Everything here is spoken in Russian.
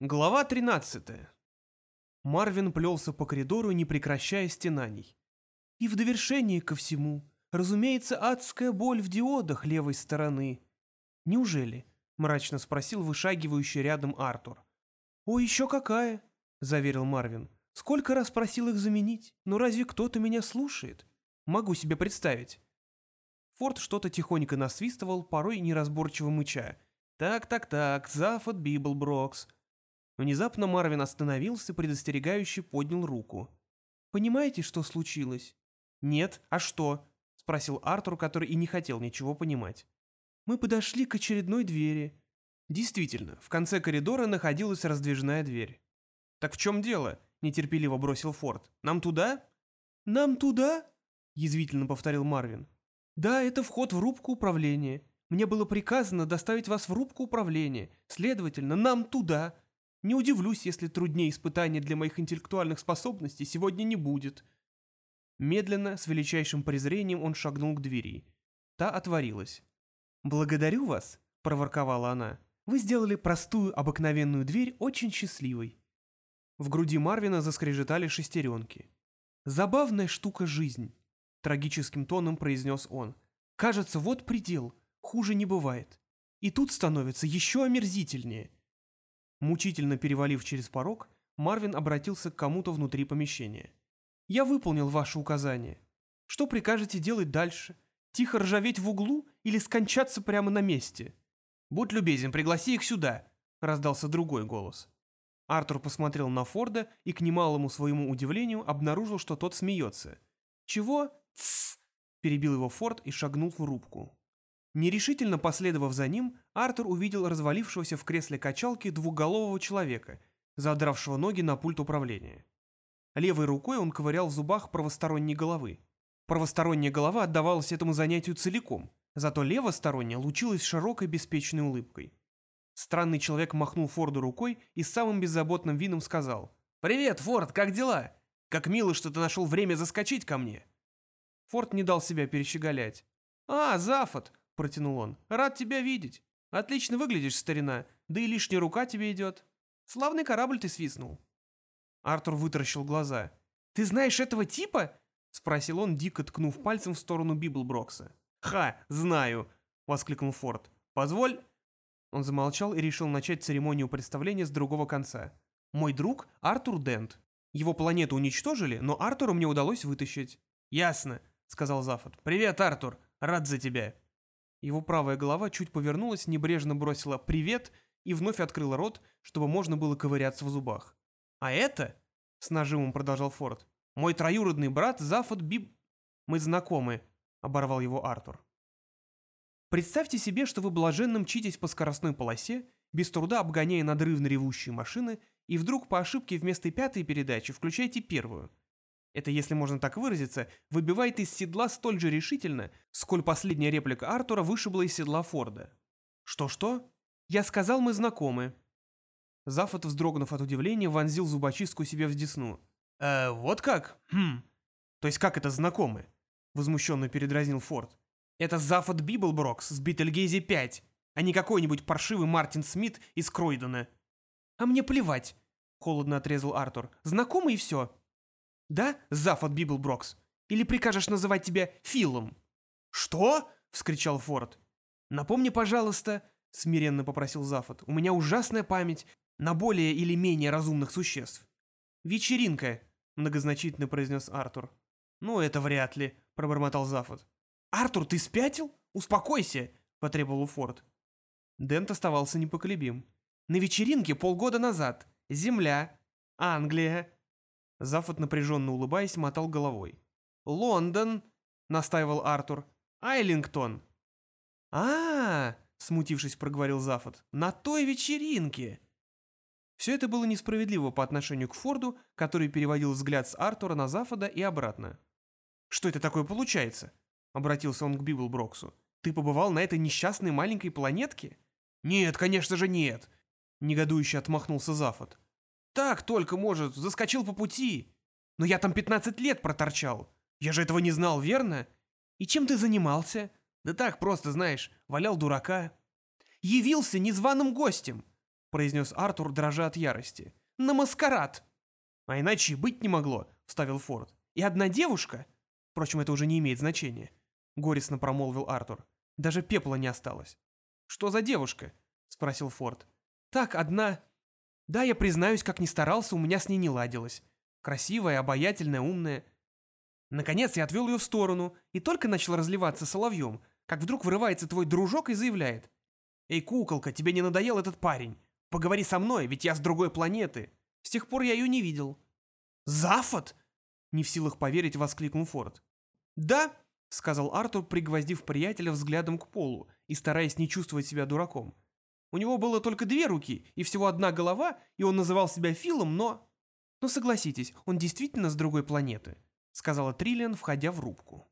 Глава 13. Марвин плелся по коридору, не прекращая стенаний. И в довершение ко всему, разумеется, адская боль в диодах левой стороны. Неужели? мрачно спросил вышагивающий рядом Артур. О, еще какая, заверил Марвин. Сколько раз просил их заменить, но разве кто-то меня слушает? Могу себе представить. Форд что-то тихонько насвистывал, порой неразборчиво мыча. «Так-так-так, Зафод Библброкс, Внезапно Марвин остановился, предостерегающе поднял руку. «Понимаете, что случилось?» «Нет, а что?» — спросил Артур, который и не хотел ничего понимать. «Мы подошли к очередной двери». Действительно, в конце коридора находилась раздвижная дверь. «Так в чем дело?» — нетерпеливо бросил Форд. «Нам туда?» «Нам туда?» — язвительно повторил Марвин. «Да, это вход в рубку управления. Мне было приказано доставить вас в рубку управления. Следовательно, нам туда. Не удивлюсь, если труднее испытания для моих интеллектуальных способностей сегодня не будет. Медленно, с величайшим презрением, он шагнул к двери. Та отворилась. «Благодарю вас», — проворковала она. «Вы сделали простую, обыкновенную дверь очень счастливой». В груди Марвина заскрежетали шестеренки. «Забавная штука жизнь», — трагическим тоном произнес он. «Кажется, вот предел, хуже не бывает. И тут становится еще омерзительнее». Мучительно перевалив через порог, Марвин обратился к кому-то внутри помещения. «Я выполнил ваше указание. Что прикажете делать дальше? Тихо ржаветь в углу или скончаться прямо на месте?» «Будь любезен, пригласи их сюда», — раздался другой голос. Артур посмотрел на Форда и, к немалому своему удивлению, обнаружил, что тот смеется. «Чего? Тссс!» — перебил его Форд и шагнул в рубку. Нерешительно последовав за ним, Артур увидел развалившегося в кресле качалки двухголового человека, задравшего ноги на пульт управления. Левой рукой он ковырял в зубах правосторонней головы. Правосторонняя голова отдавалась этому занятию целиком, зато левосторонняя лучилась широкой беспечной улыбкой. Странный человек махнул Форду рукой и с самым беззаботным видом сказал «Привет, Форд, как дела? Как мило, что ты нашел время заскочить ко мне!» Форд не дал себя перещеголять. «А, Зафот, протянул он. «Рад тебя видеть. Отлично выглядишь, старина, да и лишняя рука тебе идет. Славный корабль ты свистнул». Артур вытаращил глаза. «Ты знаешь этого типа?» — спросил он, дико ткнув пальцем в сторону Библброкса. «Ха, знаю!» — воскликнул Форд. «Позволь...» Он замолчал и решил начать церемонию представления с другого конца. «Мой друг Артур Дент. Его планету уничтожили, но Артуру мне удалось вытащить». «Ясно», — сказал Зафот. «Привет, Артур. Рад за тебя». Его правая голова чуть повернулась, небрежно бросила «привет» и вновь открыла рот, чтобы можно было ковыряться в зубах. «А это?» — с нажимом продолжал Форд. «Мой троюродный брат Зафот Биб...» «Мы знакомы», — оборвал его Артур. Представьте себе, что вы блаженно мчитесь по скоростной полосе, без труда обгоняя надрывно ревущие машины, и вдруг по ошибке вместо пятой передачи включаете первую — это, если можно так выразиться, выбивает из седла столь же решительно, сколь последняя реплика Артура вышибла из седла Форда. «Что-что? Я сказал, мы знакомы». Зафод, вздрогнув от удивления, вонзил зубочистку себе в десну. «Э, вот как? Хм. То есть как это знакомы?» Возмущенно передразнил Форд. «Это Зафод Библброкс с Бетельгейзе 5, а не какой-нибудь паршивый Мартин Смит из Кройдена». «А мне плевать», — холодно отрезал Артур. «Знакомы и все. «Да, Зафод Библброкс? Или прикажешь называть тебя Филом?» «Что?» — вскричал Форд. «Напомни, пожалуйста», — смиренно попросил Зафот, — «у меня ужасная память на более или менее разумных существ». «Вечеринка», — многозначительно произнес Артур. «Ну, это вряд ли», — пробормотал Зафот. «Артур, ты спятил? Успокойся», — потребовал Форд. Дент оставался непоколебим. «На вечеринке полгода назад. Земля. Англия. Зафот, напряженно улыбаясь, мотал головой. «Лондон!» — настаивал Артур. «Айлингтон!» а, -а, -а смутившись, проговорил Зафот. «На той вечеринке!» Все это было несправедливо по отношению к Форду, который переводил взгляд с Артура на Зафода и обратно. «Что это такое получается?» — обратился он к Библброксу. «Ты побывал на этой несчастной маленькой планетке?» «Нет, конечно же нет!» — негодующе отмахнулся Зафот. Так только, может, заскочил по пути. Но я там 15 лет проторчал. Я же этого не знал, верно? И чем ты занимался? Да так, просто, знаешь, валял дурака. Явился незваным гостем. — произнес Артур, дрожа от ярости. «На маскарад!» «А иначе и быть не могло», — вставил Форд. «И одна девушка?» Впрочем, это уже не имеет значения. Горестно промолвил Артур. Даже пепла не осталось. «Что за девушка?» — спросил Форд. «Так, одна...» «Да, я признаюсь, как ни старался, у меня с ней не ладилось. Красивая, обаятельная, умная. Наконец я отвел ее в сторону и только начал разливаться соловьем, как вдруг вырывается твой дружок и заявляет. «Эй, куколка, тебе не надоел этот парень? Поговори со мной, ведь я с другой планеты. С тех пор я ее не видел». «Зафот?» — не в силах поверить, воскликнул Форд. «Да», — сказал Артур, пригвоздив приятеля взглядом к полу и стараясь не чувствовать себя дураком. У него было только две руки и всего одна голова, и он называл себя Филом, но... Но согласитесь, он действительно с другой планеты», — сказала Триллиан, входя в рубку.